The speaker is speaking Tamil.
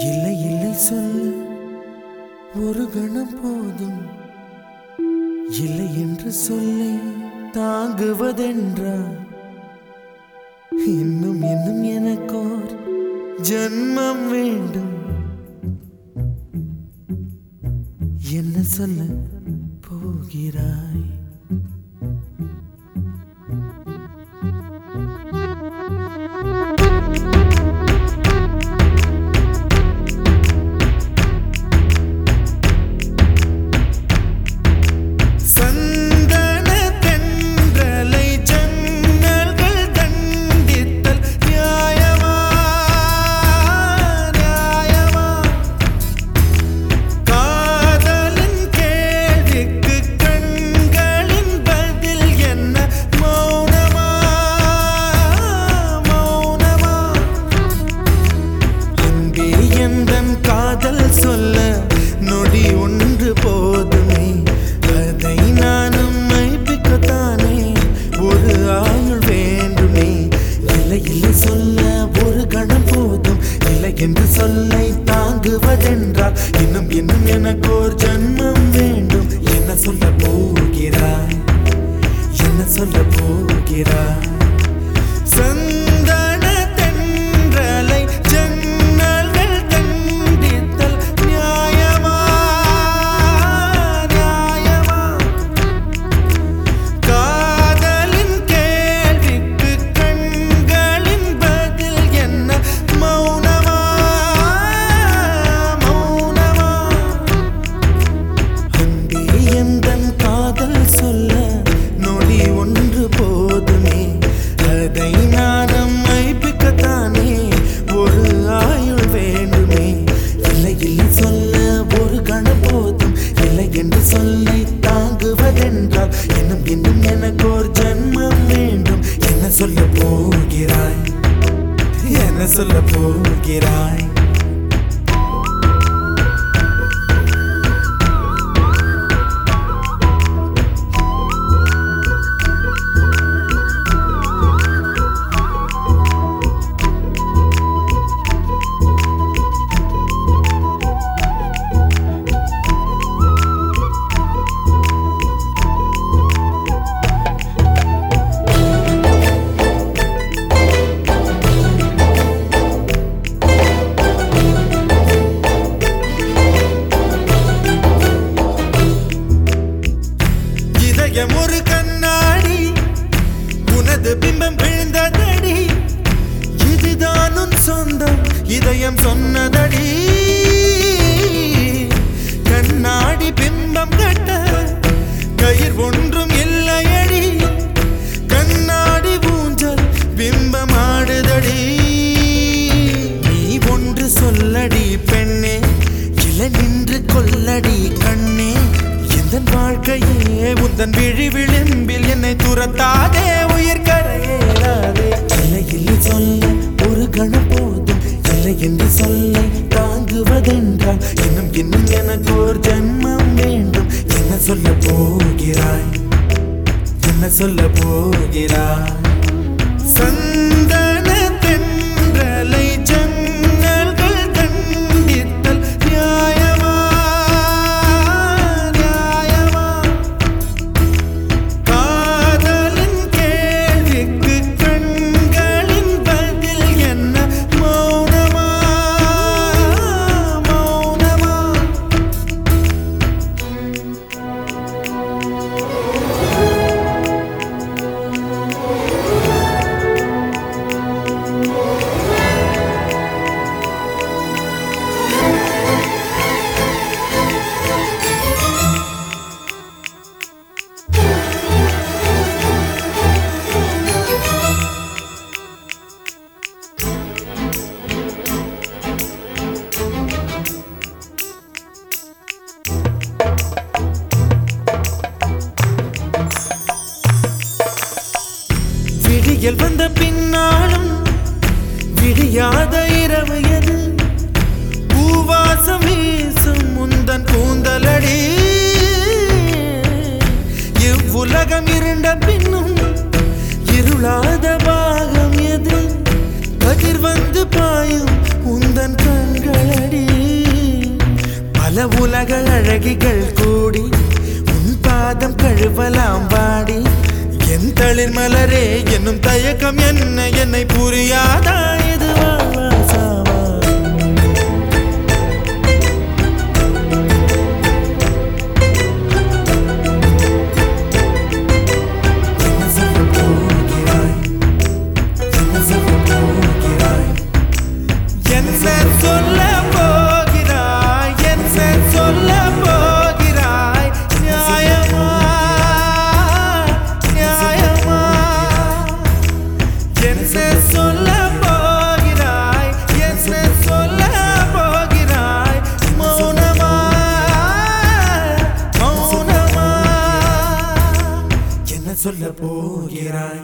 இல்லை இல்லை சொல்ல ஒரு கணம் போதும். இல்லை என்று சொல்லை தாங்குவதென்றா? இன்னும் இன்னும் எனக்கோர் ஜன்மம் வேண்டும். என்ன சொல்ல போகிறாய்? இன்னும் எனக்கு ஒரு ஜன்மம் வேண்டும். என்ன சொல்ல போகிறாய்? என்ன சொல்ல போகிறாய்? இல்லை சொல்லை தாங்குவதென்றால் இன்னும் இன்னும் எனக்கு ஒரு ஜன்மம் வேண்டும். என்ன சொல்ல போகிறாய்? என்ன சொல்ல போகிறாய்? இதயம் சொன்னதடி கண்ணாடி பிம்பம் கட்ட கயிர் ஒன்றும் இல்லையடி கண்ணாடி ஊஞ்சல் பிம்பம் ஆடுதடி நீ ஒன்று சொல்லடி பெண்ணே இல நின்று கொல்லடி கண்ணே. எந்த வாழ்க்கையே உந்தன் விழி விளிம்பில் என்னை துரத்தாதே. ஓர் ஜன்மம் வேண்டும். என்ன சொல்ல போகிறாய்? என்ன சொல்ல போகிறாய்? சந்தன தென்றலை ஜன்னல்கள் நியாயமா? நியாயமா? காதலின் கேள்விக்கு பின்னாலும் விடியாத இரவு எது? பூவாசம் வீசும் முந்தன் கூந்தலடி. இவ்வுலகம் இருண்ட பின்னும் இருளாத பாகம் எது? கதிர் வந்து பாயும் உந்தன் கண்களடி. பல உலக அழகிகள் கூடி உன் பாதம் கழுவலாம் வாடி. என் தளிர் மலரே என்னும் தயக்கம் என்ன? என்னை புரியாதா? இது வாழ்வாசா சொல்ல போகிறாய்.